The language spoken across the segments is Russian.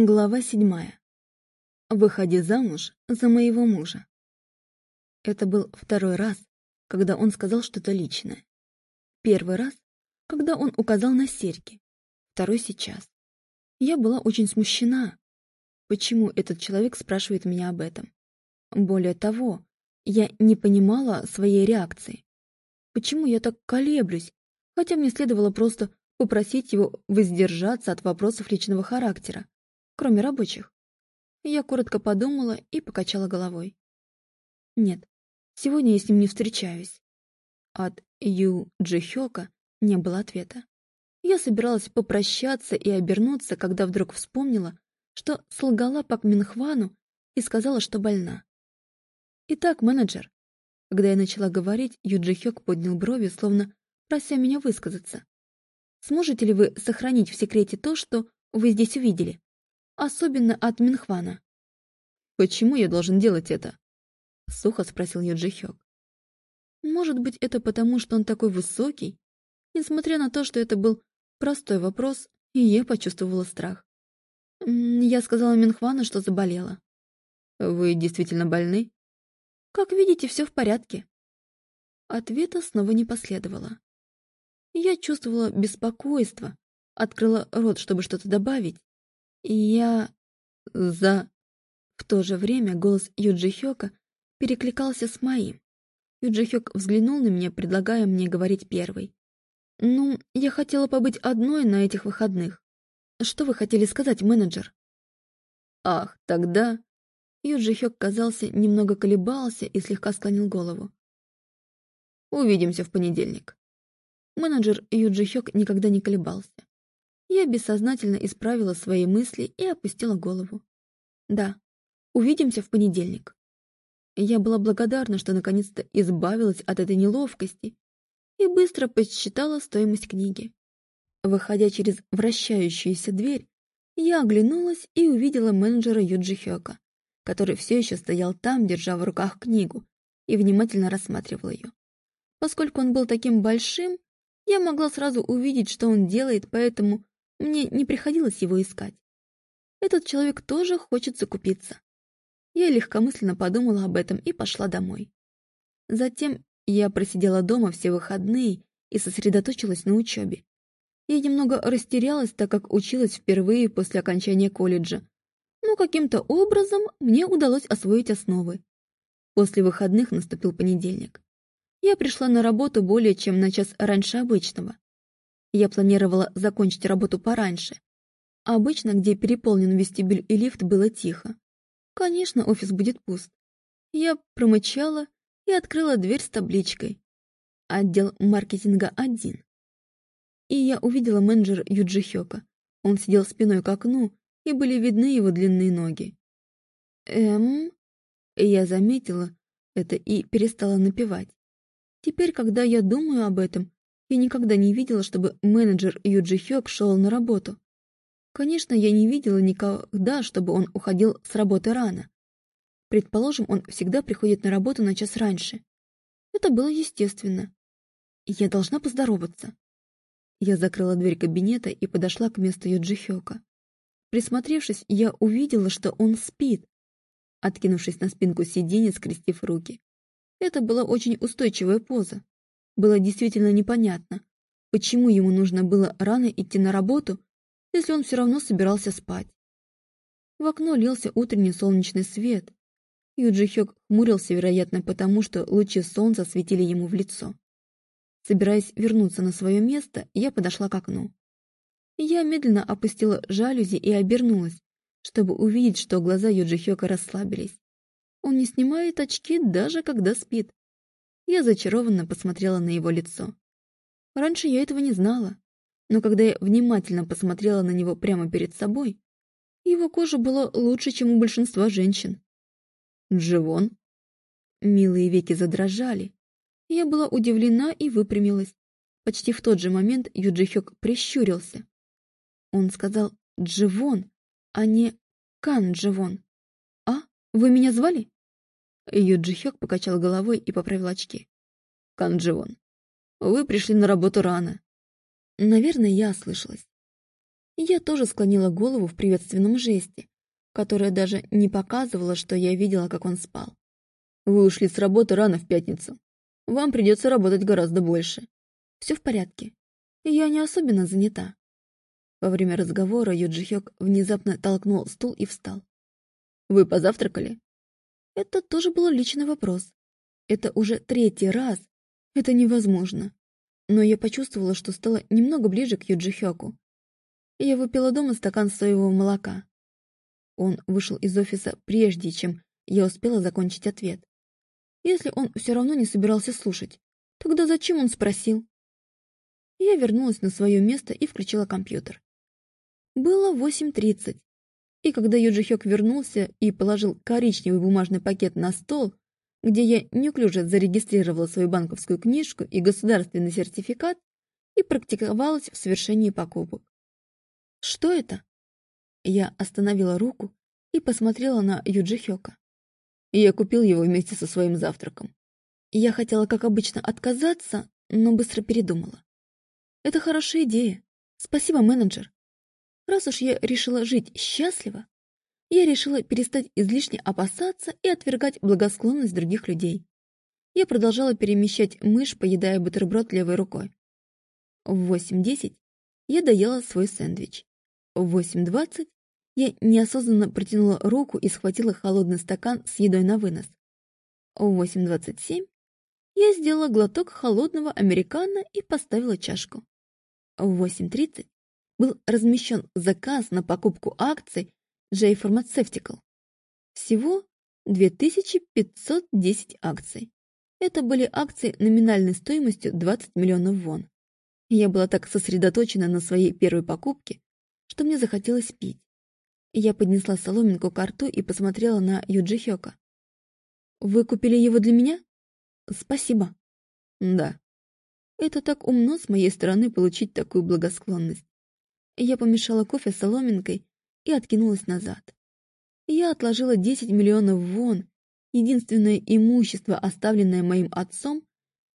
Глава седьмая. Выходи замуж за моего мужа. Это был второй раз, когда он сказал что-то личное. Первый раз, когда он указал на серьги. Второй сейчас. Я была очень смущена. Почему этот человек спрашивает меня об этом? Более того, я не понимала своей реакции. Почему я так колеблюсь, хотя мне следовало просто попросить его воздержаться от вопросов личного характера кроме рабочих. Я коротко подумала и покачала головой. Нет, сегодня я с ним не встречаюсь. От Ю Джи не было ответа. Я собиралась попрощаться и обернуться, когда вдруг вспомнила, что солгала Пак Минхвану и сказала, что больна. «Итак, менеджер». Когда я начала говорить, Юджи Хёк поднял брови, словно прося меня высказаться. «Сможете ли вы сохранить в секрете то, что вы здесь увидели?» Особенно от Минхвана. «Почему я должен делать это?» — сухо спросил Юджи Хёк. «Может быть, это потому, что он такой высокий?» Несмотря на то, что это был простой вопрос, я почувствовала страх. Я сказала Минхвану, что заболела. «Вы действительно больны?» «Как видите, все в порядке». Ответа снова не последовало. Я чувствовала беспокойство, открыла рот, чтобы что-то добавить, я... за... В то же время голос Юджи Хёка перекликался с моим. Юджи Хёк взглянул на меня, предлагая мне говорить первой. «Ну, я хотела побыть одной на этих выходных. Что вы хотели сказать, менеджер?» «Ах, тогда...» Юджи Хёк, казался, немного колебался и слегка склонил голову. «Увидимся в понедельник». Менеджер Юджи Хёк никогда не колебался. Я бессознательно исправила свои мысли и опустила голову. Да, увидимся в понедельник. Я была благодарна, что наконец-то избавилась от этой неловкости и быстро подсчитала стоимость книги. Выходя через вращающуюся дверь, я оглянулась и увидела менеджера Юджи Хёка, который все еще стоял там, держа в руках книгу, и внимательно рассматривал ее. Поскольку он был таким большим, я могла сразу увидеть, что он делает, поэтому мне не приходилось его искать. Этот человек тоже хочет закупиться. Я легкомысленно подумала об этом и пошла домой. Затем я просидела дома все выходные и сосредоточилась на учебе. Я немного растерялась, так как училась впервые после окончания колледжа, но каким-то образом мне удалось освоить основы. После выходных наступил понедельник. Я пришла на работу более чем на час раньше обычного. Я планировала закончить работу пораньше. обычно, где переполнен вестибюль и лифт, было тихо. Конечно, офис будет пуст. Я промычала и открыла дверь с табличкой. Отдел маркетинга один. И я увидела менеджера Юджи Хёка. Он сидел спиной к окну, и были видны его длинные ноги. «Эм...» Я заметила это и перестала напевать. Теперь, когда я думаю об этом, я никогда не видела, чтобы менеджер Юджи Хёк шел на работу. Конечно, я не видела никогда, чтобы он уходил с работы рано. Предположим, он всегда приходит на работу на час раньше. Это было естественно. Я должна поздороваться. Я закрыла дверь кабинета и подошла к месту Юджи Хёка. Присмотревшись, я увидела, что он спит, откинувшись на спинку сиденья, скрестив руки. Это была очень устойчивая поза. Было действительно непонятно, почему ему нужно было рано идти на работу, если он все равно собирался спать. В окно лился утренний солнечный свет. Юджи Хёк хмурился, вероятно, потому что лучи солнца светили ему в лицо. Собираясь вернуться на свое место, я подошла к окну. Я медленно опустила жалюзи и обернулась, чтобы увидеть, что глаза Юджи Хёка расслабились. Он не снимает очки, даже когда спит. Я зачарованно посмотрела на его лицо. Раньше я этого не знала, но когда я внимательно посмотрела на него прямо перед собой, его кожа была лучше, чем у большинства женщин. Дживон. Милые веки задрожали. Я была удивлена и выпрямилась. Почти в тот же момент Юджи Хёк прищурился. Он сказал «Дживон», а не «Кан Дживон». «А, вы меня звали?» Юджи Хёк покачал головой и поправил очки. «Канджион, вы пришли на работу рано». Наверное, я ослышалась. Я тоже склонила голову в приветственном жесте, которая даже не показывала, что я видела, как он спал. «Вы ушли с работы рано в пятницу. Вам придется работать гораздо больше». «Все в порядке. Я не особенно занята». Во время разговора Юджи Хёк внезапно толкнул стул и встал. «Вы позавтракали?» Это тоже был личный вопрос. Это уже третий раз. Это невозможно. Но я почувствовала, что стала немного ближе к Юджи Хёку. Я выпила дома стакан соевого молока. Он вышел из офиса прежде, чем я успела закончить ответ. Если он все равно не собирался слушать, тогда зачем он спросил? Я вернулась на свое место и включила компьютер. Было 8.30, и когда Юджи Хёк вернулся и положил коричневый бумажный пакет на стол, где я неуклюже зарегистрировала свою банковскую книжку и государственный сертификат и практиковалась в совершении покупок. «Что это?» Я остановила руку и посмотрела на Юджи Хёка. Я купил его вместе со своим завтраком. Я хотела, как обычно, отказаться, но быстро передумала. Это хорошая идея. Спасибо, менеджер. Раз уж я решила жить счастливо, я решила перестать излишне опасаться и отвергать благосклонность других людей. Я продолжала перемещать мышь, поедая бутерброд левой рукой. В 8.10 я доела свой сэндвич. В 8.20 я неосознанно протянула руку и схватила холодный стакан с едой на вынос. В 8.27 я сделала глоток холодного американо и поставила чашку. В 8.30 был размещен заказ на покупку акций J Pharmaceutical. Всего 2510 акций. Это были акции номинальной стоимостью 20 миллионов вон. Я была так сосредоточена на своей первой покупке, что мне захотелось пить. Я поднесла соломинку к рту и посмотрела на Юджи Хёка. «Вы купили его для меня?» «Спасибо». «Да». Это так умно с моей стороны получить такую благосклонность. Я помешала кофе соломинкой и откинулась назад. Я отложила 10 миллионов вон, единственное имущество, оставленное моим отцом,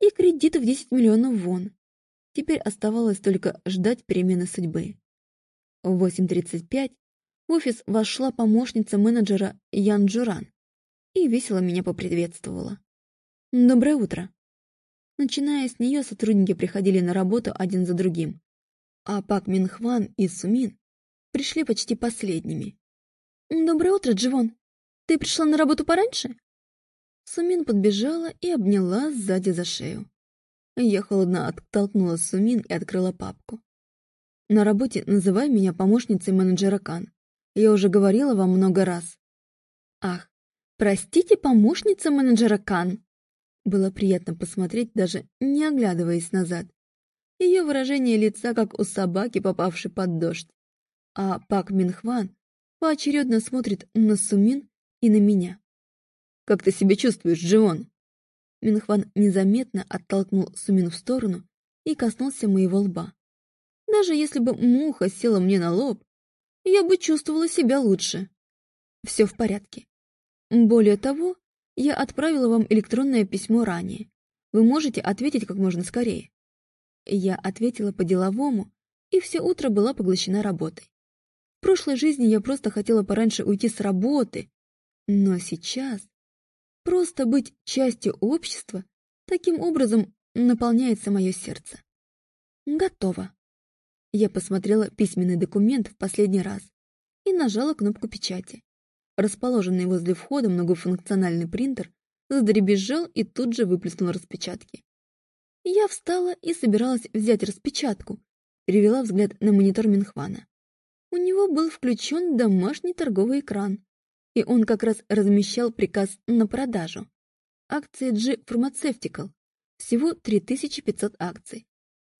и кредит в 10 миллионов вон. Теперь оставалось только ждать перемены судьбы. В 8.35 в офис вошла помощница менеджера Ян Джуран и весело меня поприветствовала. «Доброе утро!» Начиная с нее, сотрудники приходили на работу один за другим, а Пак Минхван и Сумин пришли почти последними. «Доброе утро, Дживон! Ты пришла на работу пораньше?» Сумин подбежала и обняла сзади за шею. Я холодно оттолкнула Сумин и открыла папку. На работе называй меня помощницей менеджера Кан. Я уже говорила вам много раз. Ах, простите, помощница менеджера Кан. Было приятно посмотреть, даже не оглядываясь назад. Ее выражение лица, как у собаки, попавшей под дождь. А Пак Минхван поочередно смотрит на Сумин и на меня. «Как ты себя чувствуешь, Джион?» Минхван незаметно оттолкнул Сумин в сторону и коснулся моего лба. Даже если бы муха села мне на лоб, я бы чувствовала себя лучше. Все в порядке. Более того, я отправила вам электронное письмо ранее. Вы можете ответить как можно скорее. Я ответила по-деловому, и все утро была поглощена работой. В прошлой жизни я просто хотела пораньше уйти с работы, но сейчас просто быть частью общества таким образом наполняется мое сердце. Готово. Я посмотрела письменный документ в последний раз и нажала кнопку печати. Расположенный возле входа многофункциональный принтер задребезжал и тут же выплеснул распечатки. Я встала и собиралась взять распечатку, перевела взгляд на монитор Минхвана. У него был включен домашний торговый экран, и он как раз размещал приказ на продажу. Акции G Pharmaceutical. Всего 3500 акций.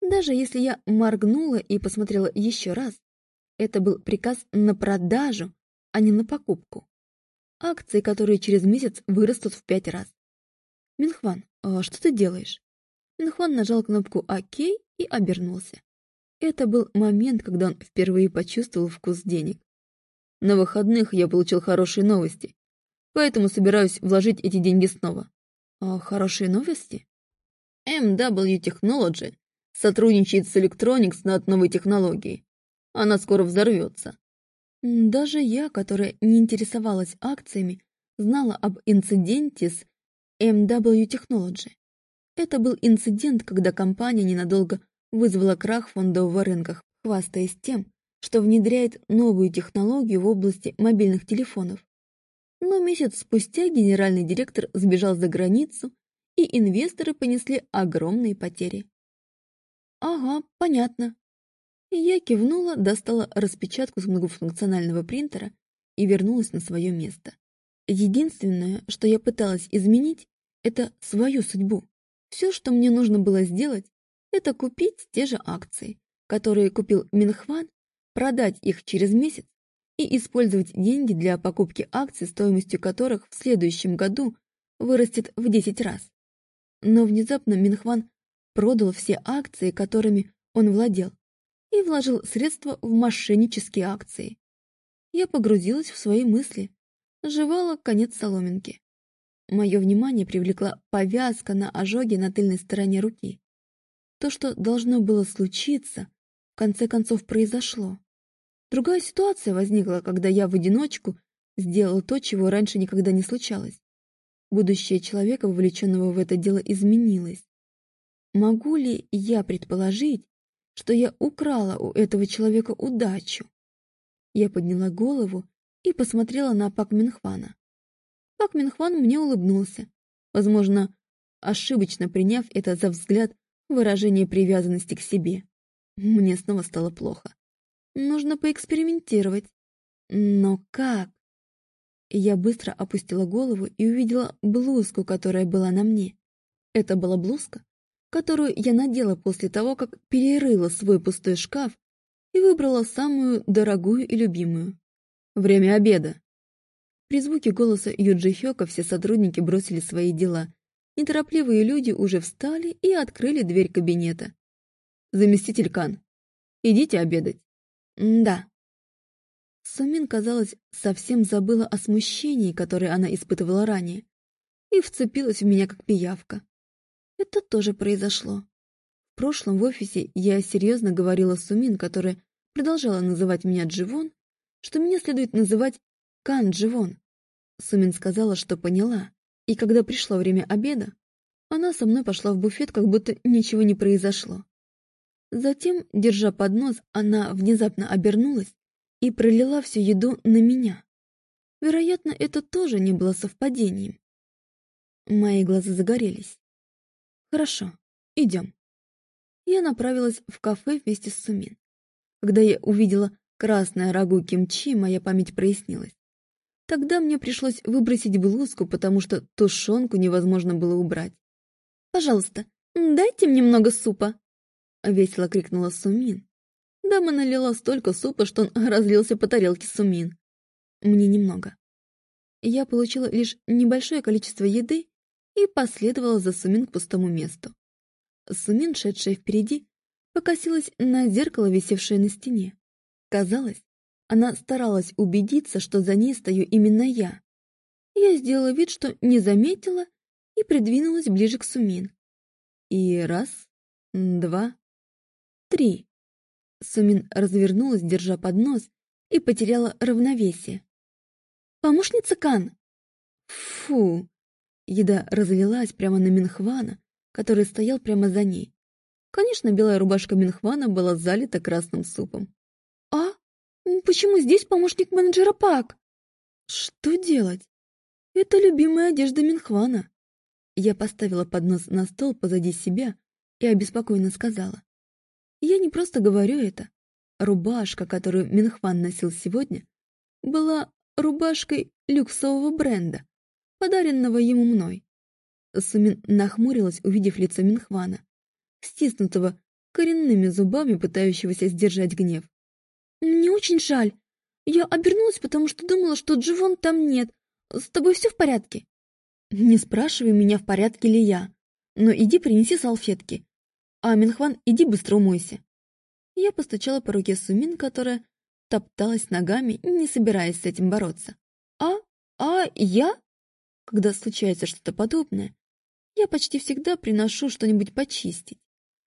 Даже если я моргнула и посмотрела еще раз, это был приказ на продажу, а не на покупку. Акции, которые через месяц вырастут в пять раз. Минхван, а что ты делаешь? Минхван нажал кнопку ОК и обернулся. Это был момент, когда он впервые почувствовал вкус денег. На выходных я получил хорошие новости, поэтому собираюсь вложить эти деньги снова. А хорошие новости? MW Technology сотрудничает с Electronics над новой технологией. Она скоро взорвется. Даже я, которая не интересовалась акциями, знала об инциденте с MW Technology. Это был инцидент, когда компания ненадолго вызвала крах фондового рынка, хвастаясь тем, что внедряет новую технологию в области мобильных телефонов. Но месяц спустя генеральный директор сбежал за границу, и инвесторы понесли огромные потери. «Ага, понятно». Я кивнула, достала распечатку с многофункционального принтера и вернулась на свое место. Единственное, что я пыталась изменить, это свою судьбу. Все, что мне нужно было сделать, это купить те же акции, которые купил Минхван, продать их через месяц и использовать деньги для покупки акций, стоимостью которых в следующем году вырастет в 10 раз. Но внезапно Минхван продал все акции, которыми он владел, и вложил средства в мошеннические акции. Я погрузилась в свои мысли, жевала конец соломинки. Мое внимание привлекла повязка на ожоге на тыльной стороне руки. То, что должно было случиться, в конце концов произошло. Другая ситуация возникла, когда я в одиночку сделал то, чего раньше никогда не случалось. Будущее человека, вовлеченного в это дело, изменилось. Могу ли я предположить, что я украла у этого человека удачу? Я подняла голову и посмотрела на Пак Минхвана. Пак Минхван мне улыбнулся, возможно, ошибочно приняв это за взгляд выражение привязанности к себе. Мне снова стало плохо. Нужно поэкспериментировать. Но как? Я быстро опустила голову и увидела блузку, которая была на мне. Это была блузка, которую я надела после того, как перерыла свой пустой шкаф и выбрала самую дорогую и любимую. Время обеда. При звуке голоса Юджи Хёка все сотрудники бросили свои дела. Неторопливые люди уже встали и открыли дверь кабинета. «Заместитель Кан, идите обедать». «Да». Сумин, казалось, совсем забыла о смущении, которое она испытывала ранее, и вцепилась в меня как пиявка. Это тоже произошло. В прошлом в офисе я серьезно говорила Сумин, которая продолжала называть меня Дживон, что меня следует называть Кан Дживон. Сумин сказала, что поняла, и когда пришло время обеда, она со мной пошла в буфет, как будто ничего не произошло. Затем, держа поднос, она внезапно обернулась и пролила всю еду на меня. Вероятно, это тоже не было совпадением. Мои глаза загорелись. Хорошо, идем. Я направилась в кафе вместе с Сумин. Когда я увидела красное рагу кимчи, моя память прояснилась. Тогда мне пришлось выбросить блузку, потому что тушенку невозможно было убрать. «Пожалуйста, дайте мне немного супа!» — весело крикнула Сумин. Дама налила столько супа, что он разлился по тарелке Сумин. Мне немного. Я получила лишь небольшое количество еды и последовала за Сумин к пустому месту. Сумин, шедшая впереди, покосилась на зеркало, висевшее на стене. Казалось, она старалась убедиться, что за ней стою именно я. Я сделала вид, что не заметила, и придвинулась ближе к Сумин. И раз, два, Три. Сумин развернулась, держа поднос, и потеряла равновесие. «Помощница Кан!» «Фу!» Еда разлилась прямо на Минхвана, который стоял прямо за ней. Конечно, белая рубашка Минхвана была залита красным супом. «А? Почему здесь помощник менеджера Пак?» «Что делать? Это любимая одежда Минхвана». Я поставила поднос на стол позади себя и обеспокоенно сказала. Я не просто говорю это. Рубашка, которую Минхван носил сегодня, была рубашкой люксового бренда, подаренного ему мной. Сумин нахмурилась, увидев лицо Минхвана, стиснутого коренными зубами, пытающегося сдержать гнев. «Мне очень жаль. Я обернулась, потому что думала, что Дживон там нет. С тобой все в порядке?» «Не спрашивай меня, в порядке ли я. Но иди принеси салфетки. А, Минхван, иди быстро умойся. Я постучала по руке Сумин, которая топталась ногами, не собираясь с этим бороться. А? А я? Когда случается что-то подобное, я почти всегда приношу что-нибудь почистить.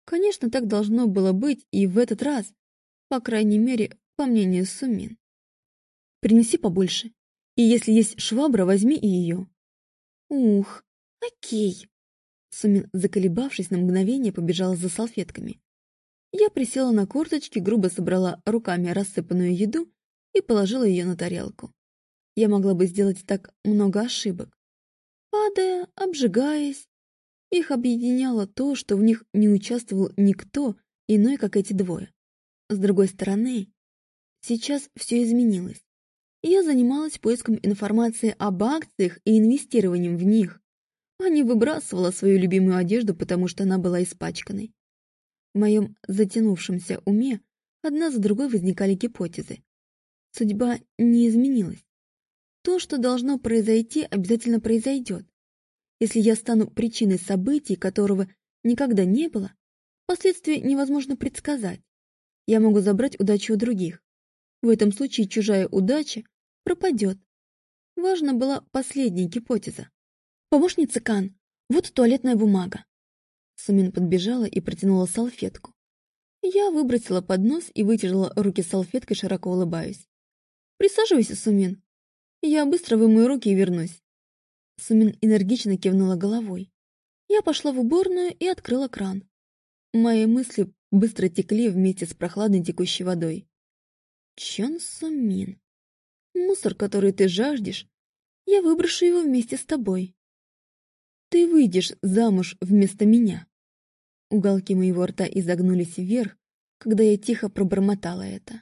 Конечно, так должно было быть и в этот раз. По крайней мере, по мнению Сумин. Принеси побольше. И если есть швабра, возьми и ее. Ух, окей. Сумин, заколебавшись на мгновение, побежала за салфетками. Я присела на корточки, грубо собрала руками рассыпанную еду и положила ее на тарелку. Я могла бы сделать так много ошибок. Падая, обжигаясь, их объединяло то, что в них не участвовал никто иной, как эти двое. С другой стороны, сейчас все изменилось. Я занималась поиском информации об акциях и инвестированием в них, а не выбрасывала свою любимую одежду, потому что она была испачканной. В моем затянувшемся уме одна за другой возникали гипотезы. Судьба не изменилась. То, что должно произойти, обязательно произойдет. Если я стану причиной событий, которого никогда не было, последствия невозможно предсказать. Я могу забрать удачу у других. В этом случае чужая удача пропадет. Важна была последняя гипотеза. «Помощница Кан, вот туалетная бумага». Сумин подбежала и протянула салфетку. Я выбросила поднос и вытерла руки салфеткой, широко улыбаясь. «Присаживайся, Сумин. Я быстро вымою руки и вернусь». Сумин энергично кивнула головой. Я пошла в уборную и открыла кран. Мои мысли быстро текли вместе с прохладной текущей водой. Чон Сумин. Мусор, который ты жаждешь, я выброшу его вместе с тобой. Ты выйдешь замуж вместо меня. Уголки моего рта изогнулись вверх, когда я тихо пробормотала это.